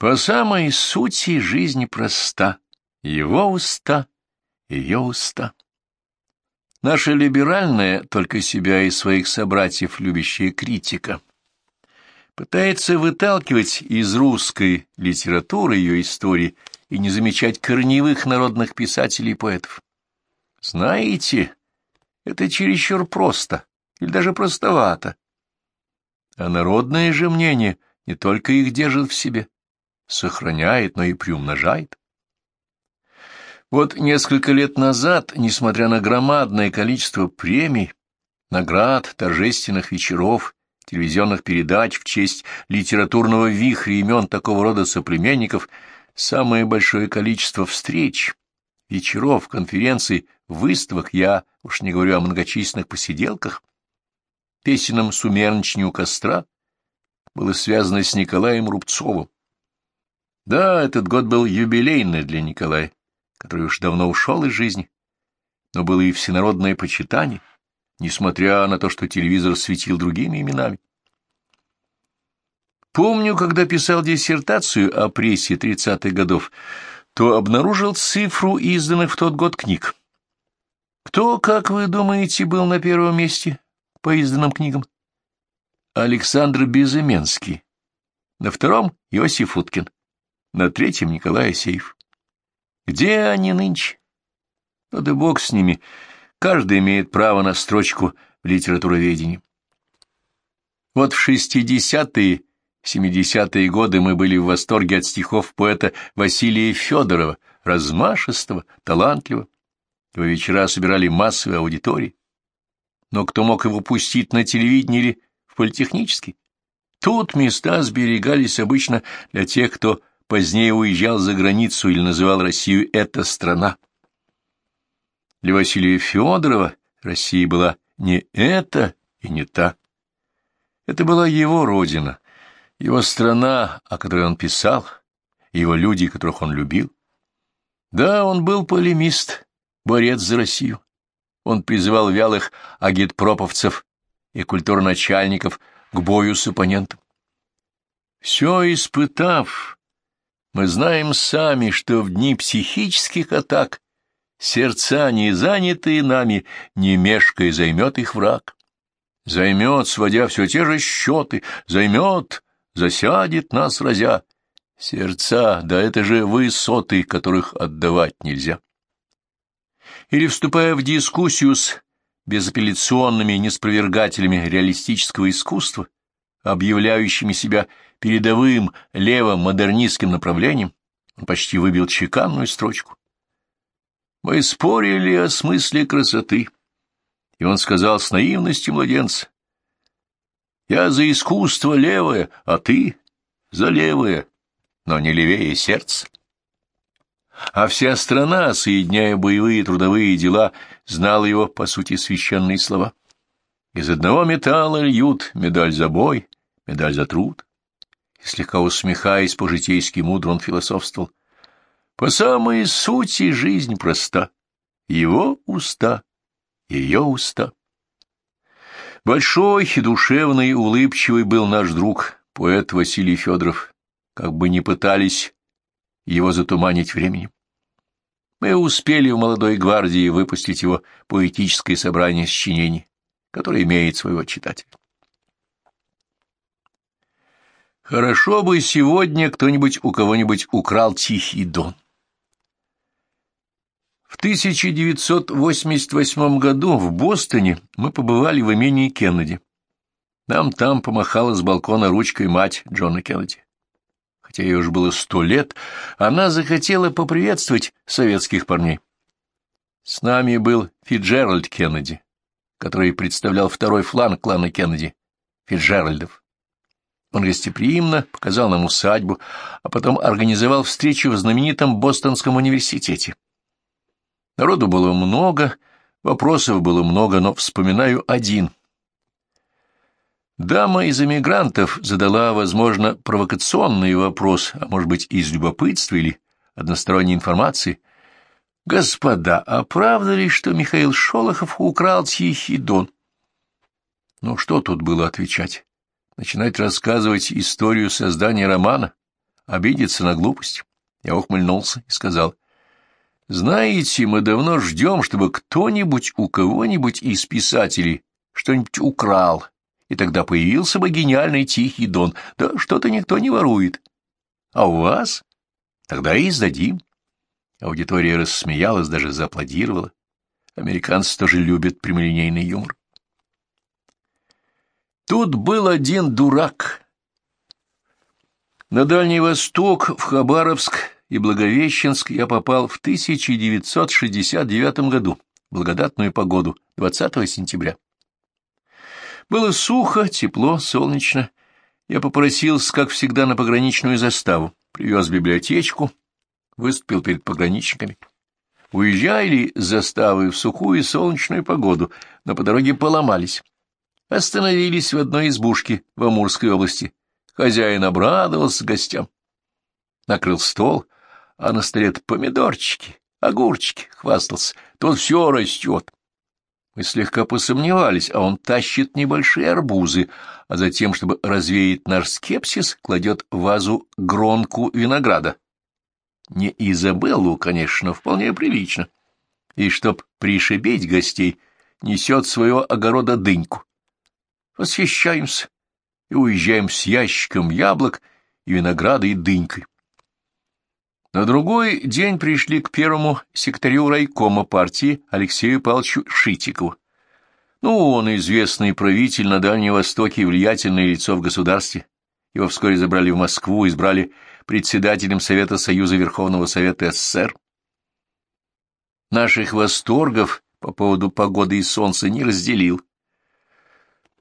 По самой сути жизнь проста. Его уста, ее уста. Наша либеральная, только себя и своих собратьев любящая критика, пытается выталкивать из русской литературы ее истории и не замечать корневых народных писателей и поэтов. Знаете, это чересчур просто или даже простовато. А народное же мнение не только их держит в себе, сохраняет, но и приумножает. Вот несколько лет назад, несмотря на громадное количество премий, наград, торжественных вечеров, телевизионных передач в честь литературного вихря имен такого рода соплеменников, самое большое количество встреч, вечеров, конференций, выставок, я уж не говорю о многочисленных посиделках, песенном сумерничне у костра, было связано с Николаем Рубцовым. Да, этот год был юбилейный для Николая, который уж давно ушел из жизни, но было и всенародное почитание, несмотря на то, что телевизор светил другими именами. Помню, когда писал диссертацию о прессе тридцатых годов, то обнаружил цифру изданных в тот год книг. Кто, как вы думаете, был на первом месте по изданным книгам? Александр Безыменский. На втором — Иосиф Уткин. На третьем — Николай Асеев. Где они нынче? Ну да бог с ними. Каждый имеет право на строчку в литературоведении. Вот в шестидесятые, семидесятые годы мы были в восторге от стихов поэта Василия Федорова, размашистого, талантливого. Его вечера собирали массовые аудитории. Но кто мог его пустить на телевидение или в политехнический? Тут места сберегались обычно для тех, кто позднее уезжал за границу или называл Россию «эта страна». Для Василия Федорова Россия была не «это» и не «та». Это была его родина, его страна, о которой он писал, его люди, которых он любил. Да, он был полемист, борец за Россию. Он призывал вялых агитпроповцев и культурначальников к бою с оппонентом. Все испытав, мы знаем сами, что в дни психических атак сердца, не занятые нами, не мешкая, займет их враг. Займет, сводя все те же счеты, займет, засядет нас разя. Сердца, да это же высоты, которых отдавать нельзя или вступая в дискуссию с безапелляционными неспровергателями реалистического искусства, объявляющими себя передовым лево-модернистским направлением, он почти выбил чеканную строчку. Мы спорили о смысле красоты, и он сказал с наивностью младенца, «Я за искусство левое, а ты за левое, но не левее сердца» а вся страна, соединяя боевые трудовые дела, знала его, по сути, священные слова. Из одного металла льют медаль за бой, медаль за труд. И слегка усмехаясь, по-житейски мудро он философствовал. По самой сути жизнь проста. Его уста, ее уста. Большой душевный, улыбчивый был наш друг, поэт Василий Федоров. Как бы ни пытались его затуманить временем. Мы успели в молодой гвардии выпустить его поэтическое собрание сочинений, которое имеет своего читателя. Хорошо бы сегодня кто-нибудь у кого-нибудь украл Тихий Дон. В 1988 году в Бостоне мы побывали в имении Кеннеди. Нам там помахала с балкона ручкой мать Джона Кеннеди хотя ей уж было сто лет, она захотела поприветствовать советских парней. С нами был Фиджеральд Кеннеди, который представлял второй фланг клана Кеннеди, Фиджеральдов. Он гостеприимно показал нам усадьбу, а потом организовал встречу в знаменитом Бостонском университете. Народу было много, вопросов было много, но вспоминаю один — Дама из эмигрантов задала, возможно, провокационный вопрос, а может быть, из любопытства или односторонней информации. «Господа, а правда ли, что Михаил Шолохов украл Тихий Дон?» Ну, что тут было отвечать? Начинать рассказывать историю создания романа? обидится на глупость. Я ухмыльнулся и сказал, «Знаете, мы давно ждем, чтобы кто-нибудь у кого-нибудь из писателей что-нибудь украл, и тогда появился бы гениальный Тихий Дон. Да что-то никто не ворует. А у вас? Тогда и издадим». Аудитория рассмеялась, даже зааплодировала. Американцы тоже любят прямолинейный юмор. Тут был один дурак. На Дальний Восток, в Хабаровск и Благовещенск я попал в 1969 году, благодатную погоду, 20 сентября. Было сухо, тепло, солнечно. Я попросился, как всегда, на пограничную заставу, привез библиотечку, выступил перед пограничниками. Уезжали с заставы в сухую солнечную погоду, но по дороге поломались. Остановились в одной избушке в Амурской области. Хозяин обрадовался гостям. Накрыл стол, а на столе помидорчики, огурчики, хвастался. Тут все растет. Мы слегка посомневались, а он тащит небольшие арбузы, а затем, чтобы развеять наш скепсис, кладет в вазу гронку винограда. Не Изабеллу, конечно, вполне прилично. И чтоб пришибить гостей, несет своего огорода дыньку. Восхищаемся и уезжаем с ящиком яблок и винограда и дынькой. На другой день пришли к первому секретарю райкома партии Алексею Павловичу Шитикову. Ну, он известный правитель на Дальнем Востоке и влиятельное лицо в государстве. Его вскоре забрали в Москву, избрали председателем Совета Союза Верховного Совета СССР. Наших восторгов по поводу погоды и солнца не разделил.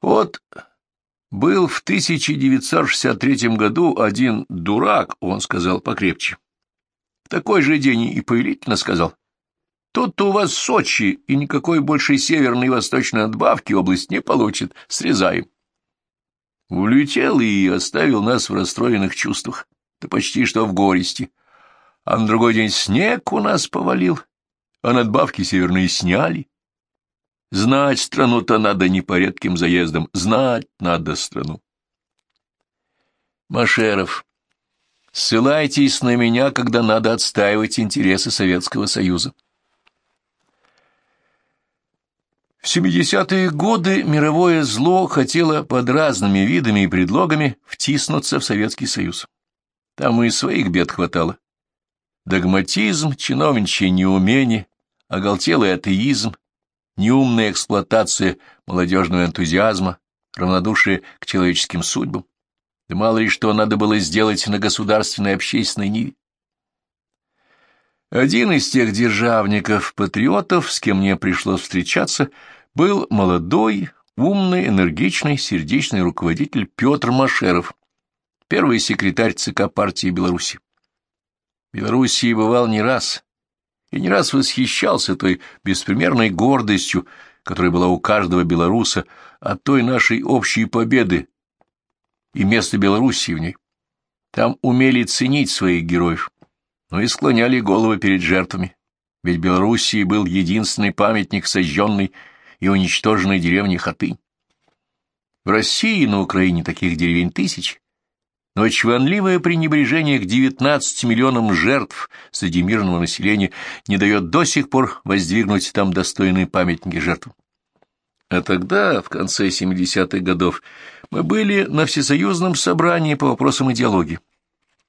Вот был в 1963 году один дурак, он сказал покрепче. В такой же день и повелительно сказал. Тут-то у вас Сочи, и никакой большей северной и восточной отбавки область не получит. Срезаем. Улетел и оставил нас в расстроенных чувствах да почти что в горести. А на другой день снег у нас повалил, а надбавки северные сняли. Знать страну-то надо не по редким заездам, знать надо страну. Машеров, ссылайтесь на меня, когда надо отстаивать интересы Советского Союза. В 70-е годы мировое зло хотело под разными видами и предлогами втиснуться в Советский Союз. Там и своих бед хватало. Догматизм, чиновничье неумение, оголтелый атеизм, неумная эксплуатация молодежного энтузиазма, равнодушие к человеческим судьбам. Да мало ли что надо было сделать на государственной общественной ниве. Один из тех державников-патриотов, с кем мне пришлось встречаться, был молодой, умный, энергичный, сердечный руководитель Петр Машеров, первый секретарь ЦК партии Беларуси. В Белоруссии бывал не раз, и не раз восхищался той беспримерной гордостью, которая была у каждого белоруса от той нашей общей победы и места Белоруссии в ней. Там умели ценить своих героев, но и склоняли головы перед жертвами, ведь Белоруссии был единственный памятник сожженной и уничтоженной деревни Хатынь. В России и на Украине таких деревень тысяч, но чванливое пренебрежение к 19 миллионам жертв среди мирного населения не дает до сих пор воздвигнуть там достойные памятники жертвам. А тогда, в конце 70-х годов, мы были на всесоюзном собрании по вопросам идеологии.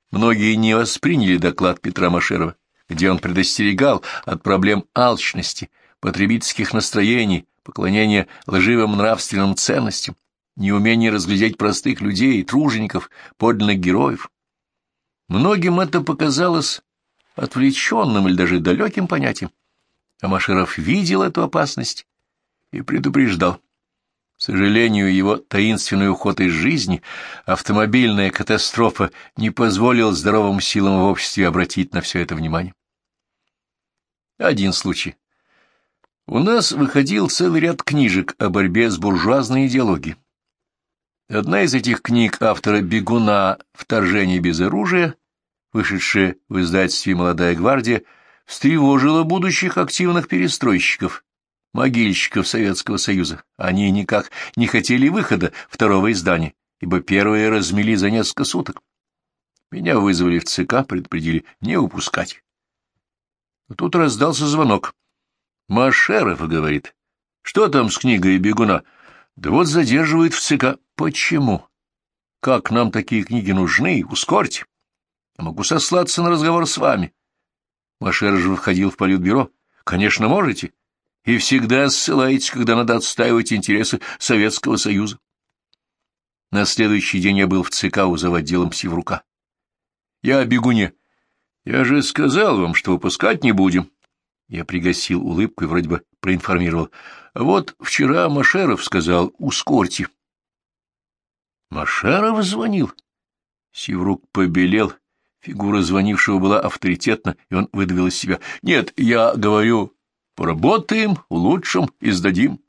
Многие не восприняли доклад Петра Машерова, где он предостерегал от проблем алчности, потребительских настроений, поклонения лживым нравственным ценностям, неумение разглядеть простых людей, тружеников, подлинных героев. Многим это показалось отвлеченным или даже далеким понятием. А Машеров видел эту опасность и предупреждал. К сожалению, его таинственный уход из жизни, автомобильная катастрофа не позволил здоровым силам в обществе обратить на все это внимание. Один случай. У нас выходил целый ряд книжек о борьбе с буржуазной идеологией. Одна из этих книг автора «Бегуна. Вторжение без оружия», вышедшая в издательстве «Молодая гвардия», встревожила будущих активных перестройщиков, могильщиков Советского Союза. Они никак не хотели выхода второго издания, ибо первое размели за несколько суток. Меня вызвали в ЦК, предупредили не упускать. Но тут раздался звонок. Машеров говорит, что там с книгой бегуна? Да вот задерживают в ЦК. Почему? Как нам такие книги нужны? Ускорьте. Я могу сослаться на разговор с вами. Машеров же входил в политбюро. Конечно, можете. И всегда ссылаетесь, когда надо отстаивать интересы Советского Союза. На следующий день я был в ЦК у заводделом Севрука. Я о бегуне. Я же сказал вам, что выпускать не будем. Я пригасил улыбку и вроде бы проинформировал. вот вчера Машеров сказал, ускорьте. Машеров звонил. Севрук побелел. Фигура звонившего была авторитетна, и он выдавил из себя. Нет, я говорю, поработаем, улучшим и сдадим.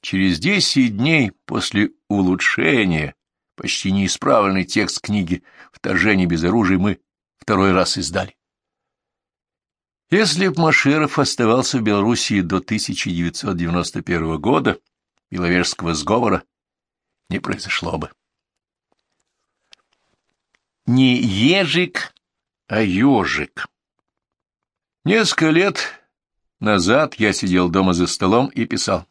Через десять дней после улучшения почти неисправленный текст книги «Вторжение без оружия» мы второй раз издали. Если б Машеров оставался в Белоруссии до 1991 года, Беловежского сговора не произошло бы. Не ежик, а ежик. Несколько лет назад я сидел дома за столом и писал.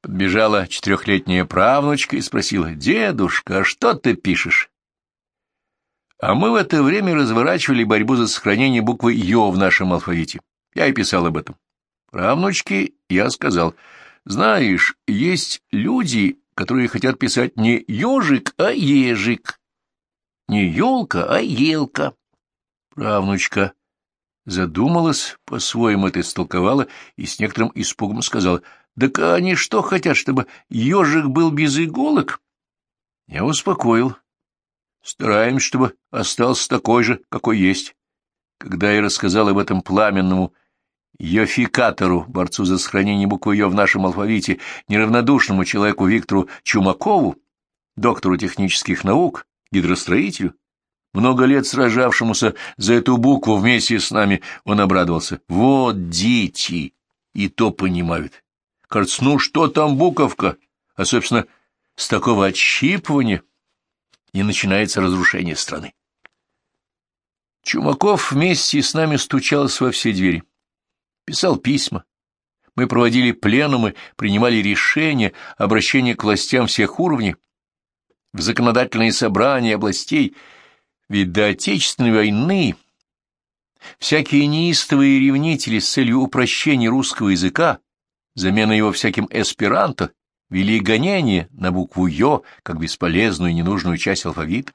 Подбежала четырехлетняя правнучка и спросила, «Дедушка, а что ты пишешь?» А мы в это время разворачивали борьбу за сохранение буквы «ё» в нашем алфавите. Я и писал об этом. Правнучке я сказал, знаешь, есть люди, которые хотят писать не «ежик», а «ежик». Не «елка», а «елка». Правнучка задумалась, по-своему это истолковала и с некоторым испугом сказала, «Так они что хотят, чтобы ежик был без иголок?» Я успокоил, Стараемся, чтобы остался такой же, какой есть. Когда я рассказал об этом пламенному Йофикатору, борцу за сохранение буквы «ё» в нашем алфавите, неравнодушному человеку Виктору Чумакову, доктору технических наук, гидростроителю, много лет сражавшемуся за эту букву вместе с нами, он обрадовался. Вот дети! И то понимают. Кажется, ну что там буковка? А, собственно, с такого отщипывания и начинается разрушение страны. Чумаков вместе с нами стучался во все двери, писал письма. Мы проводили пленумы, принимали решения, обращения к властям всех уровней, в законодательные собрания областей, ведь до Отечественной войны всякие неистовые ревнители с целью упрощения русского языка, замена его всяким эсперанто, вели гонение на букву «ё» как бесполезную и ненужную часть алфавита.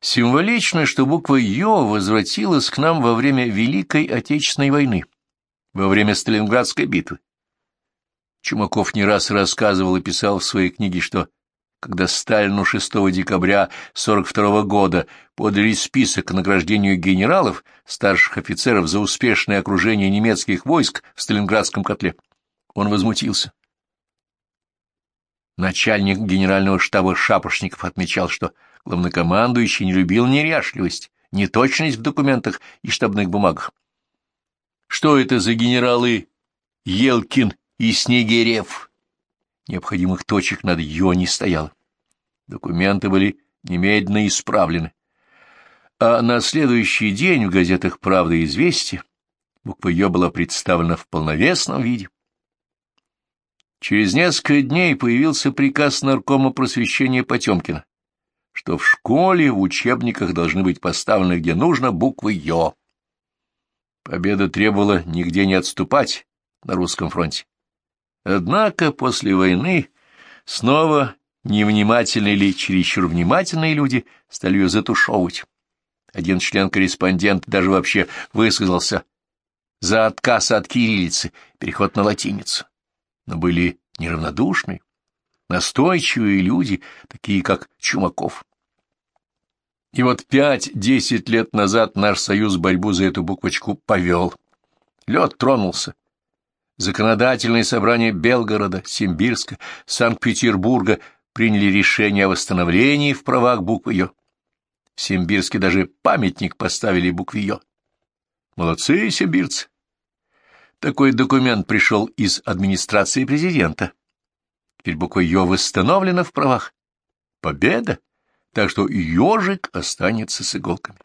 Символично, что буква «ё» возвратилась к нам во время Великой Отечественной войны, во время Сталинградской битвы. Чумаков не раз рассказывал и писал в своей книге, что когда Сталину 6 декабря 1942 года подали список к награждению генералов, старших офицеров за успешное окружение немецких войск в Сталинградском котле, он возмутился. Начальник генерального штаба Шапошников отмечал, что главнокомандующий не любил неряшливость, неточность в документах и штабных бумагах. Что это за генералы Елкин и Снегирев? Необходимых точек над «ё» не стояло. Документы были немедленно исправлены. А на следующий день в газетах «Правда и известия» буква «ё» была представлена в полновесном виде. Через несколько дней появился приказ наркома просвещения Потемкина, что в школе в учебниках должны быть поставлены где нужно буквы «ё». Победа требовала нигде не отступать на русском фронте. Однако после войны снова невнимательные или чересчур внимательные люди стали ее затушевывать. Один член-корреспондент даже вообще высказался за отказ от кириллицы, переход на латиницу но были неравнодушны, настойчивые люди, такие как Чумаков. И вот пять-десять лет назад наш союз борьбу за эту буквочку повел. Лед тронулся. Законодательные собрания Белгорода, Симбирска, Санкт-Петербурга приняли решение о восстановлении в правах буквы «ё». В Симбирске даже памятник поставили букве «ё». Молодцы симбирцы! Такой документ пришел из администрации президента. Теперь буква «Ё» восстановлена в правах. Победа! так что ежик останется с иголками.